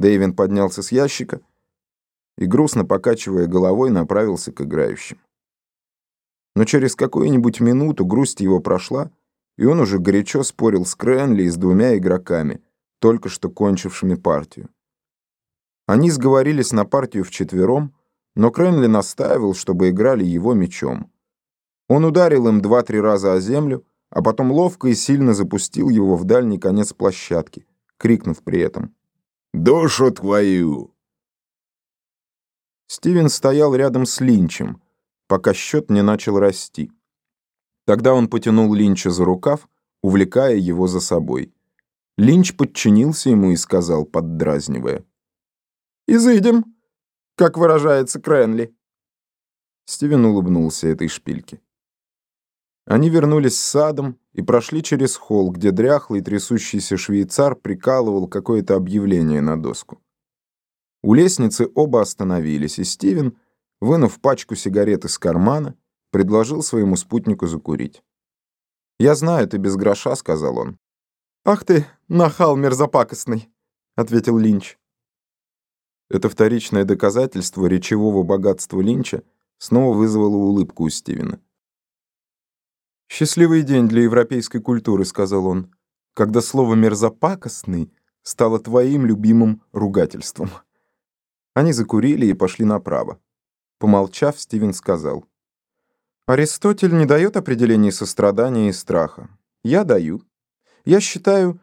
Дэйвин поднялся с ящика и, грустно покачивая головой, направился к играющим. Но через какую-нибудь минуту грусть его прошла, и он уже горячо спорил с Кренли и с двумя игроками, только что кончившими партию. Они сговорились на партию вчетвером, но Кренли настаивал, чтобы играли его мечом. Он ударил им два-три раза о землю, а потом ловко и сильно запустил его в дальний конец площадки, крикнув при этом «Душу твою!». Стивен стоял рядом с Линчем, пока счет не начал расти. Тогда он потянул Линча за рукав, увлекая его за собой. Линч подчинился ему и сказал, поддразнивая. «Изыдем, как выражается Кренли». Стивен улыбнулся этой шпильке. Они вернулись с садом и прошли через холл, где дряхлый трясущийся швейцар прикалывал какое-то объявление на доску. У лестницы оба остановились, и Стивен, вынув пачку сигарет из кармана, предложил своему спутнику закурить. «Я знаю, ты без гроша», — сказал он. «Ах ты, нахал мерзопакостный», — ответил Линч. Это вторичное доказательство речевого богатства Линча снова вызвало улыбку у Стивена. «Счастливый день для европейской культуры», — сказал он, «когда слово «мерзопакостный» стало твоим любимым ругательством». Они закурили и пошли направо. Помолчав, Стивен сказал, «Аристотель не дает определений сострадания и страха. Я даю. Я считаю...»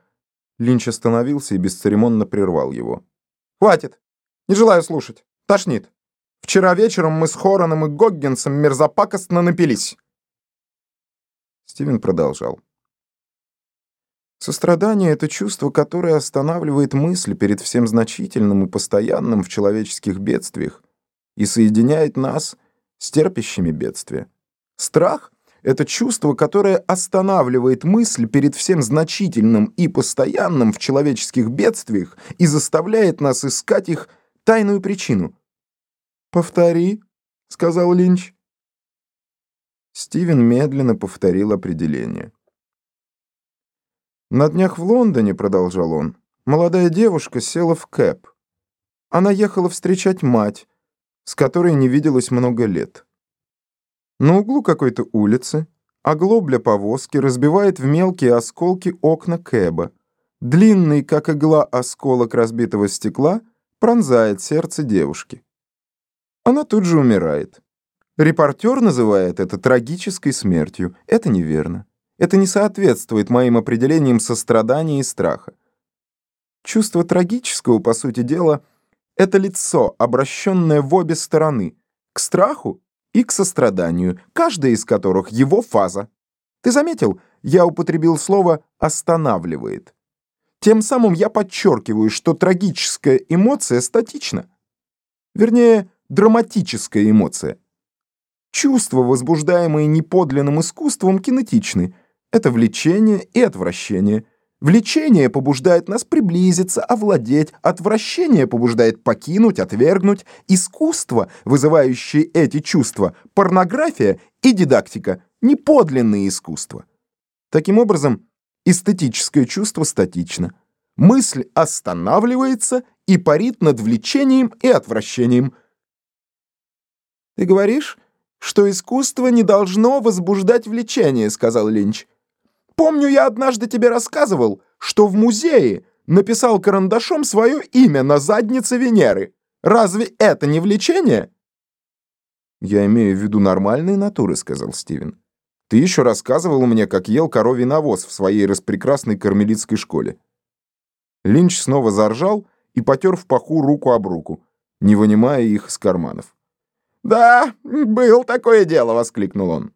Линч остановился и бесцеремонно прервал его. «Хватит! Не желаю слушать. Тошнит. Вчера вечером мы с Хороном и Гоггинсом мерзопакостно напились». Стивен продолжал. Сострадание — это чувство, которое останавливает мысль перед всем значительным и постоянным в человеческих бедствиях и соединяет нас с терпящими бедствия. Страх — это чувство, которое останавливает мысль перед всем значительным и постоянным в человеческих бедствиях и заставляет нас искать их тайную причину. «Повтори», — сказал Линч. Стивен медленно повторил определение. «На днях в Лондоне, — продолжал он, — молодая девушка села в кэп. Она ехала встречать мать, с которой не виделась много лет. На углу какой-то улицы оглобля повозки разбивает в мелкие осколки окна кэба. Длинный, как игла, осколок разбитого стекла пронзает сердце девушки. Она тут же умирает. Репортер называет это трагической смертью. Это неверно. Это не соответствует моим определениям сострадания и страха. Чувство трагического, по сути дела, это лицо, обращенное в обе стороны, к страху и к состраданию, каждая из которых его фаза. Ты заметил, я употребил слово «останавливает». Тем самым я подчеркиваю, что трагическая эмоция статична. Вернее, драматическая эмоция. Чувства, возбуждаемые неподлинным искусством, кинетичны — это влечение и отвращение. Влечение побуждает нас приблизиться, овладеть, отвращение побуждает покинуть, отвергнуть. Искусство, вызывающее эти чувства, порнография и дидактика — неподлинные искусства. Таким образом, эстетическое чувство статично. Мысль останавливается и парит над влечением и отвращением. «Ты говоришь, что искусство не должно возбуждать влечение», — сказал Линч. Помню, я однажды тебе рассказывал, что в музее написал карандашом свое имя на заднице Венеры. Разве это не влечение?» «Я имею в виду нормальные натуры», — сказал Стивен. «Ты еще рассказывал мне, как ел коровий навоз в своей распрекрасной кармелитской школе». Линч снова заржал и потер в паху руку об руку, не вынимая их из карманов. «Да, был такое дело», — воскликнул он.